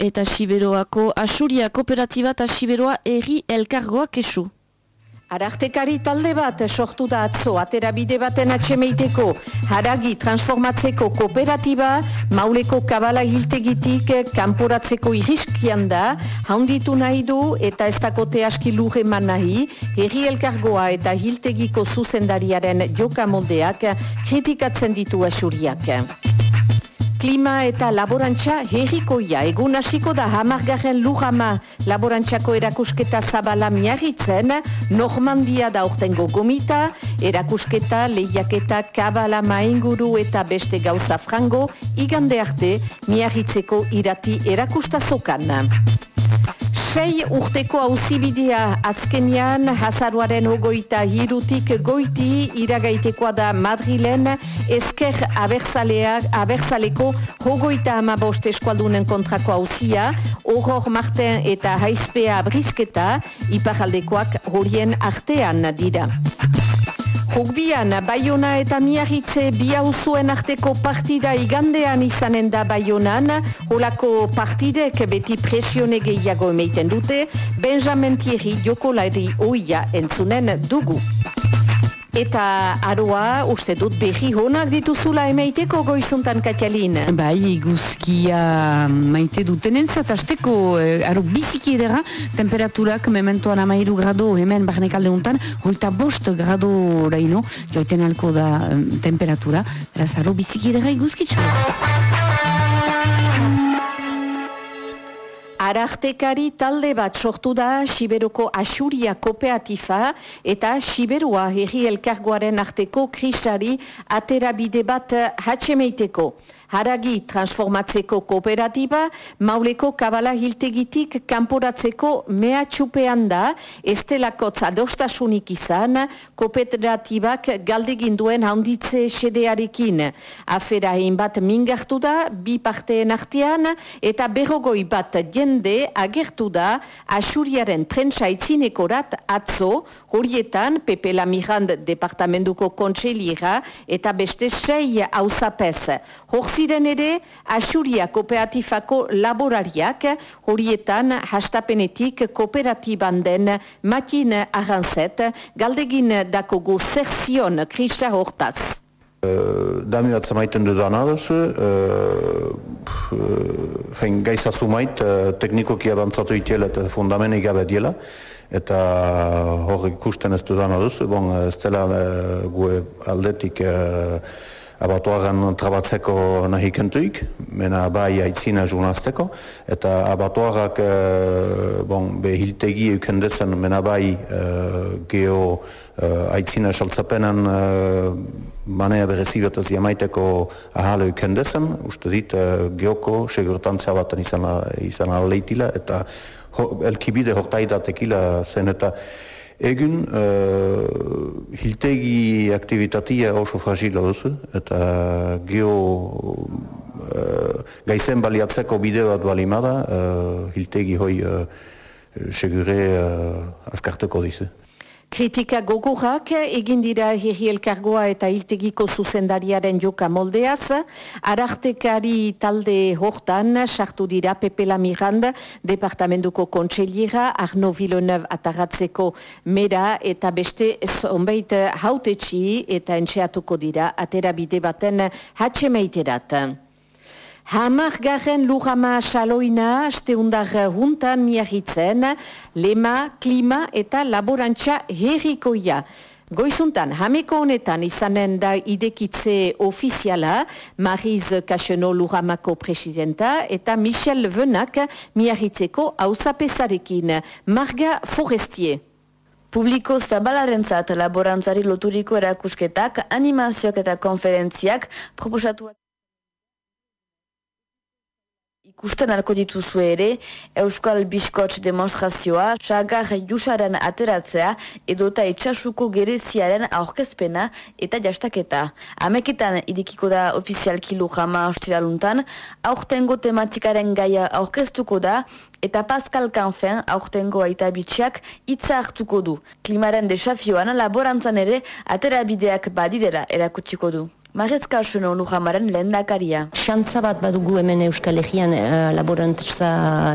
eta Siberoako Asuria Kooperatiba eta Siberoa Eri Elkargoa kesu. Arartekari talde bat sortu da atzo aterabide baten atxemeiteko haragi transformatzeko kooperatiba mauleko kabala hiltegitik kanporatzeko iriskian da haunditu nahi du eta ez dakote aski luge man nahi herri elkargoa eta hiltegiko zuzendariaren joka moldeak kritikatzen ditu asuriak. Klima eta laborantza herrikoia. Egun hasiko da hamargarren lujama. Laborantzako erakusketa zabala miarritzen, Normandia da ortengo gomita, erakusketa, lehiaketa, kabala mainguru eta beste gauza frango, igande arte miarritzeko irati erakustazokan. Sei urteko hauzibidea azkenian hazaruaren hogoita hirutik goiti iragaitekoa da Madrilen. Esker abertzaleko hogoita amabost eskualdunen kontrako hauzia, horror marten eta haizpea brisketa iparaldekoak horien artean dira. Rugbian, Bayona eta Miarritze biauzuen arteko partida igandean izanen da Bayonan, holako partidek beti presione gehiago emeiten dute, Benjamin Thierry jokolari oia entzunen dugu. Eta aroa, uste dut, berri honak dituzula emaiteko goizuntan katialin. Bai, guzkia maite duten entzat, azteko, eh, aro biziki edera, temperaturak mementoan amairu grado hemen barnekalde untan, holta bost grado raino, joiten alko da temperatura, beraz, aro biziki edera iguzkitzu. Arartekari talde bat sortu da Siberoko Asuria Kooperativa eta Siberua herri elkargoaren arteko krisari aterabide bat hatxemeiteko haragi transformatzeko kooperatiba, mauleko kabala hiltegitik kanporatzeko mehatxupean da, estelakotz adostasunik izan, kooperatibak galdegin duen handitze sedearekin. Afera egin bat mingartu da, bi parteen artean, eta berrogoi bat jende agertu da asuriaren prentsa itzinekorat atzo, horietan Pepe Lamirand departamentuko kontseiliera eta beste sei hauzapez. Horzi ziren ere Asuria Kooperatifako laborariak horietan hastapenetik kooperatiban den Matin Arranzet galdegin dakogu zerzion krisa hortaz. Uh, Dami bat zamaiten dudan aduz, uh, uh, gaizazu mait, uh, teknikoki abantzatu itiela eta fundamenik gabe diela, eta hor ikusten ez dudan aduz, bon, ez dela uh, gue aldetik uh, abatuagan trabatzeko nahi kentuik, mena bai aitzina jurnazteko, eta abatuagak e, bon, behiltegi eukendezen mena bai e, geho e, aitzina saltzapenan e, manea berezibetaz jamaiteko ahalo eukendezen, uste dit e, geoko segurtantzia baten izan, izan aleitila, eta ho, elkibide hortaidatekila zen eta Egun, uh, hiltegi aktivitatea oso fragila duzu, eta geho uh, gaizen baliatzeko bideo bat balimada, uh, hiltegi hoi uh, segure uh, azkarteko dizu. Kritika gogorak egin dira herri elkargoa eta hiltegiko zuzendariaren joka moldeaz. Arartekari talde hortan sartu dira Pepe Lamirand, departamentuko kontseiliera, Arno Villeneuve ataratzeko mera eta beste zonbait hautetxi eta entxeatuko dira aterabide baten hatxemeiterat. Hamar garen lujama saloina, asteundar huntan miahitzen, lema, klima eta laborantza herrikoia. Goizuntan, hameko honetan izanen da idekitze ofiziala, Mariz Kaseno Luramako presidenta eta Michel Venak miahitzeko hausapesarekin, Marga Forestier. Publiko zabalaren zat laborantzari loturiko erakusketak, animazioak eta konferentziak proposatuak. Ikusten alko dituzu ere, Euskal Biskots demonstrazioa, Sagar Jusaren ateratzea, edota etxasuko gereziaren aurkezpena eta jastaketa. Ameketan idikiko da ofizialki lujama ostiraluntan, aurtengo tematikaren gaia aurkeztuko da, eta Pascal Canfen aurtengo aita bitxiak itza hartuko du. Klimaren desafioan laborantzan ere aterabideak badirela erakutsiko du. Marrezka Seno Lujamaren lehen dakaria. Xantza bat badugu hemen Euskal Herrian uh, laborantza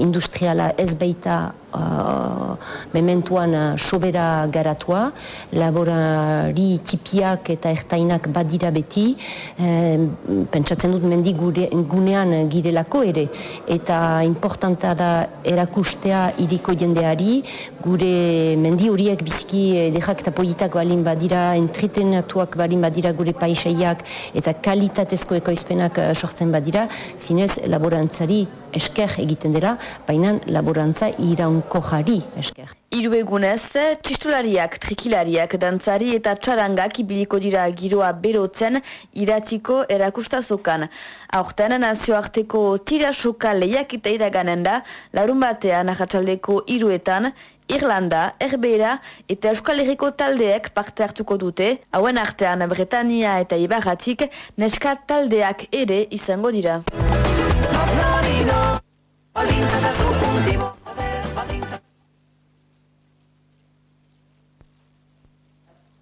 industriala ez baita uh, mementuan uh, sobera garatua, laborari tipiak eta ertainak badira beti, pentsatzen dut mendi gure, gunean girelako ere, eta importanta da erakustea iriko jendeari, gure mendi horiek biziki edekak eta politak balin badira, entretenatuak balin badira gure paisaiak, eta kalitatezko ekoizpenak sortzen badira, zinez laborantzari esker egiten dira, baina laborantza iraunko jari esker. Iru egunez, txistulariak, trikilariak, dantzari eta txarangak ibiliko dira giroa berotzen iratziko erakustazokan. Aurten nazioarteko tira soka lehiak eta iraganen da, larun batean ahatsaldeko iruetan, Irlanda, Erbera eta Euskal Herriko taldeek parte hartuko dute, hauen artean Bretania eta Ibarratik neska taldeak ere izango dira.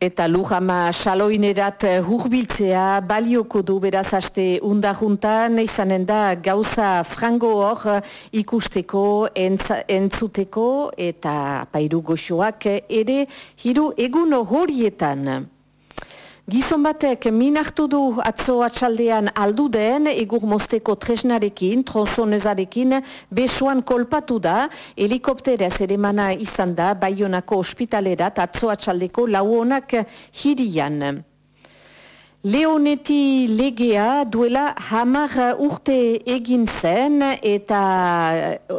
Eta Lujama saloinerat hurbiltzea balioko du beraz aste undajuntan izanen da gauza frango hor ikusteko, entzuteko eta pairu goxoak ere hiru egun horietan. Gizon batek minartu du atzo atxaldean aldu den egur mosteko tresnarekin, tronzonezarekin, besoan kolpatu da, helikopterez ere mana izan da, baionako ospitalerat atzo atxaldeko lauonak hirian. Leoneti legea duela hamar urte egin zen eta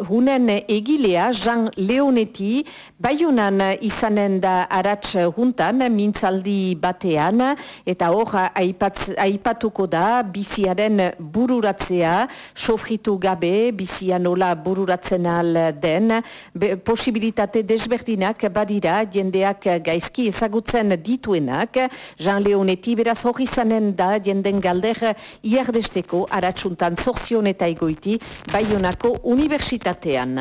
hunen egilea Jean Leoneti Baionan izanen da aratz juntan, mintzaldi batean, eta hor aipatuko da biziaren bururatzea, sofritu gabe, bizian nola bururatzen al den, posibilitate desberdinak badira, jendeak gaizki ezagutzen dituenak, Jean Leoneti beraz hori izanen da, jenden galder iardesteko aratsuntan zorzion eta egoiti, Baionako Universitatean.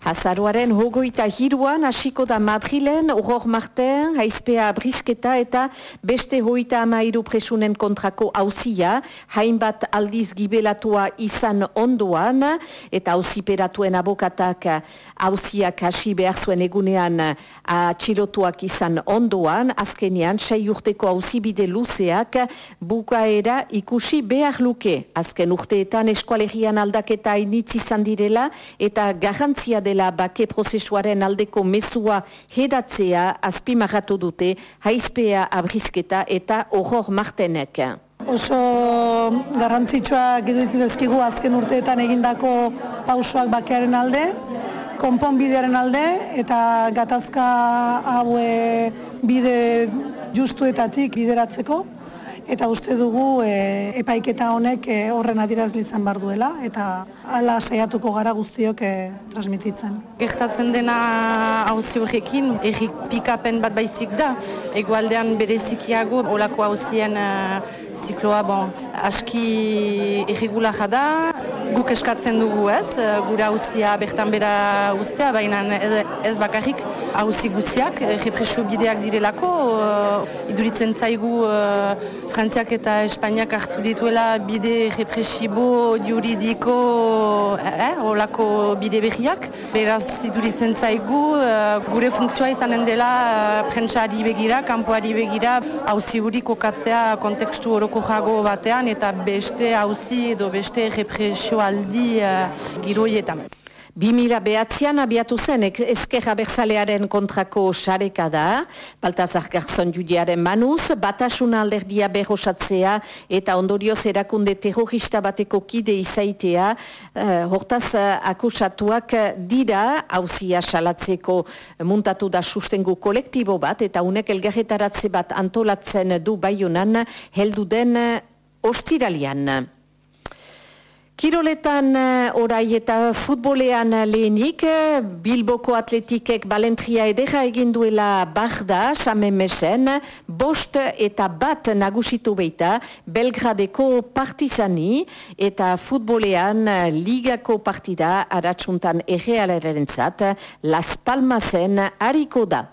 Azaruaren hogoita hiruan hasiko da Madrilen, Uror Marten, Haizpea Brisketa eta beste hoita amairu presunen kontrako hauzia, hainbat aldiz gibelatua izan ondoan, eta hauziperatuen abokatak hauziak hasi behar zuen egunean atxilotuak izan ondoan, azkenean, sei urteko hauzibide luzeak bukaera ikusi behar luke. Azken urteetan eskualerian aldaketa initz izan direla, eta garantzia dela bake prozesuaren aldeko mezua hedatzea azpimarratu dute haizpea abrizketa eta horror martenek. Oso garrantzitsua giduitzen ezkigu azken urteetan egindako pausoak bakearen alde, konponbidearen alde eta gatazka haue bide justuetatik bideratzeko eta uste dugu e, epaiketa honek e, horren adirazli izan bar duela eta hala saiatuko gara guztiok e, transmititzen. Gertatzen dena hauzi horrekin, errik pikapen bat baizik da, egualdean berezikiago, olako hauzien uh, zikloa, bon, aski erregula da, guk eskatzen dugu ez, gure hauzia bertan bera ustea, baina ez bakarrik hauzi guziak, represio bideak direlako, uh, iduritzen zaigu Frantziak eta Espainiak hartu dituela bide represibo juridiko eh, olako bide berriak. Beraz, ziduritzen zaigu, gure funtzioa izanen dela prentsari begira, kanpoari begira, hauzi huri kokatzea kontekstu horoko jago batean eta beste hauzi edo beste represio aldi uh, giroietan. 2000 behatzean abiatu zen ezkerra berzalearen kontrako sareka da, Baltazar Garzon judiaren manuz, batasuna alderdia berrosatzea eta ondorioz erakunde terrorista bateko kide izaitea, uh, hortaz akusatuak dira, hauzia salatzeko muntatu da sustengu kolektibo bat, eta unek elgarretaratze bat antolatzen du baiunan, heldu den ostiralian. Kiroletan eh, orai eta futbolean lehenik, eh, Bilboko atletikek balentria edera eginduela barda, same mesen, bost eta bat nagusitu beita, Belgradeko partizani eta futbolean eh, ligako partida aratsuntan errealeraren zat, Las Palmasen hariko da.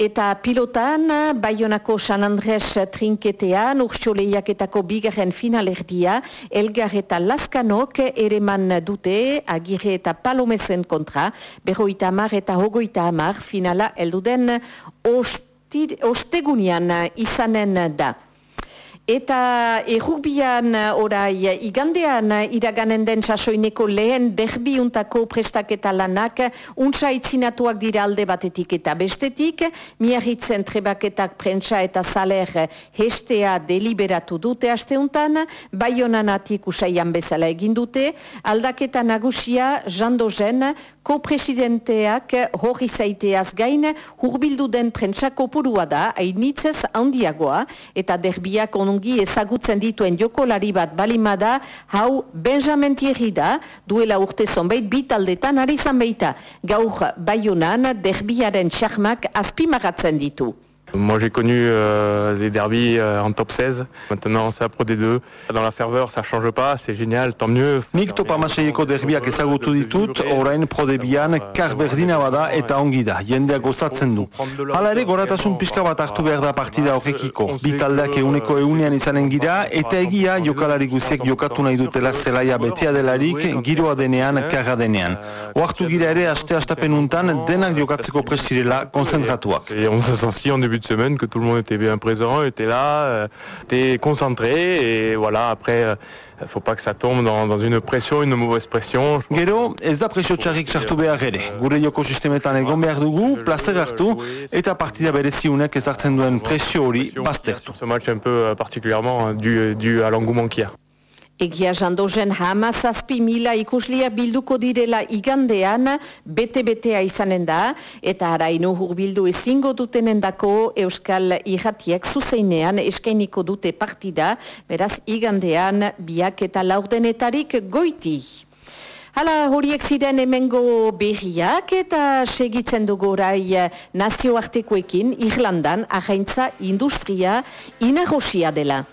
Eta pilotan, Bayonako San Andres trinketean, urtsio lehiaketako bigarren finalerdia, Elgar eta Laskanok ereman dute, agire eta palomezen kontra, berroita amar eta hogoita amar, finala elduden ostegunian izanen da. Eta errukbian orai igandean iraganen den sasoineko lehen derbiuntako prestaketa lanak untsa itzinatuak dira alde batetik. Eta bestetik, miarritzen trebaketak prentsa eta zaler hestea deliberatu dute asteuntan, baionan atik usaian bezala egin dute, aldaketa nagusia jandozen ko-presidenteak hori zaiteaz gain hurbildu den prentsako purua da, hainitzez handiagoa, eta derbiak onungi ezagutzen dituen jokolari bat balimada, hau Benjamin Thierry da, duela urte zonbait bitaldetan ari zanbeita, gaur baionan derbiaren txarmak azpimagatzen ditu. Moi j'ai connu euh, des derbies euh, en top 16, maintenant c'est la Pro D2. Dans la ferveur ça change pas, c'est génial, tant mieux. Nik topa maseieko derbiak ezagutu ditut, orain Pro D2an kar berdina bada eta ongi da, jendeak gozatzen du. Hala ere goratasun pixka bat hartu behar da partida horrekiko. Bi taldeak euneko eunean izanen gira, eta egia jokalari guziek jokatu nahi dutela zelaia betea delarik, giroa denean, karra denean. Oartu gira ere, aste astapen untan, denak jokatzeko presirela konzentratuak. On se sentit en début de semaine que tout le monde était bien présent, était là, euh, était concentré et voilà après euh, faut pas que ça tombe dans, dans une pression, une mauvaise pression. Gero, ez da presio txarrik sartu behar ere. Gure joko sistemetan egon behar dugu, plazer hartu, eta partida bereziunek ezartzen duen presio hori baztertu. Ce match un peu euh, particulièrement dû, dû à l'engouement qu'il y a. Egia jandozen hamazazpi mila ikuslia bilduko direla igandean bete-betea izanen da, eta haraino hurbildu ezingo dutenen dako Euskal Iratiek zuzeinean eskainiko dute partida, beraz igandean biak eta laurdenetarik goiti. Hala horiek ziren hemengo berriak eta segitzen dugu orai nazioartekoekin Irlandan ahaintza industria inagosia dela.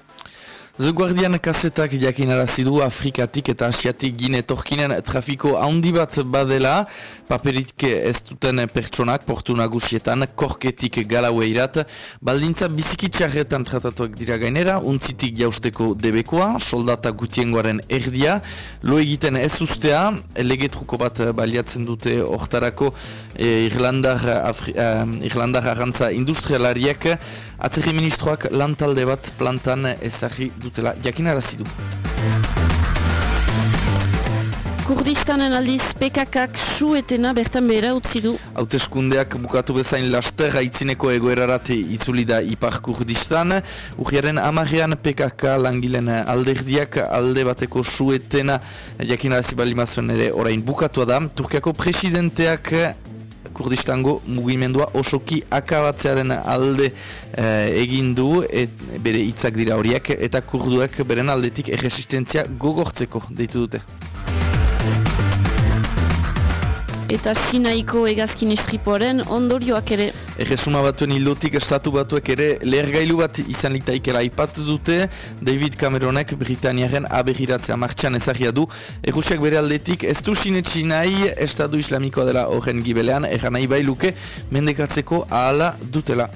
The Guardian kazetak jakin arazidu Afrikatik eta Asiatik gine torkinen trafiko handi bat badela, paperik ez duten pertsonak portu nagusietan, korketik galaueirat, baldintza bizikitxarretan tratatuak dira gainera, untzitik jausteko debekoa, soldata gutiengoaren erdia, lo egiten ez ustea, legetruko bat baliatzen dute hortarako eh, Irlandar, Afri, eh, Irlandar arrantza industrialariak, Atzerri ministroak lantalde bat plantan ezagri dutela jakinarazi du. Kurdistanen aldiz PKKak suetena bertan behera utzi du. Hauteskundeak bukatu bezain laster haitzineko egoerarate itzuli da Ipar Kurdistan. Urriaren amarrean PKK langilen alderdiak alde bateko suetena jakinarazi balimazuen ere orain bukatua da. Turkiako presidenteak Kurdistango mugimendua osoki akabatzearen alde eh, egin du et, bere hitzak dira horiek eta kurduak beren aldetik erresistentzia gogortzeko deitu dute. Eta Sinaiko egazkin estripoaren ondorioak ere. Erresuma batuen hildotik estatu batuek ere lehergailu bat izan litaikela aipatu dute. David Cameronek Britaniaren aberriratzea martxan ezagia du. Errusiak bere aldetik ez du sinetsi nahi estatu islamikoa dela horren gibelean erran nahi bailuke mendekatzeko ahala dutela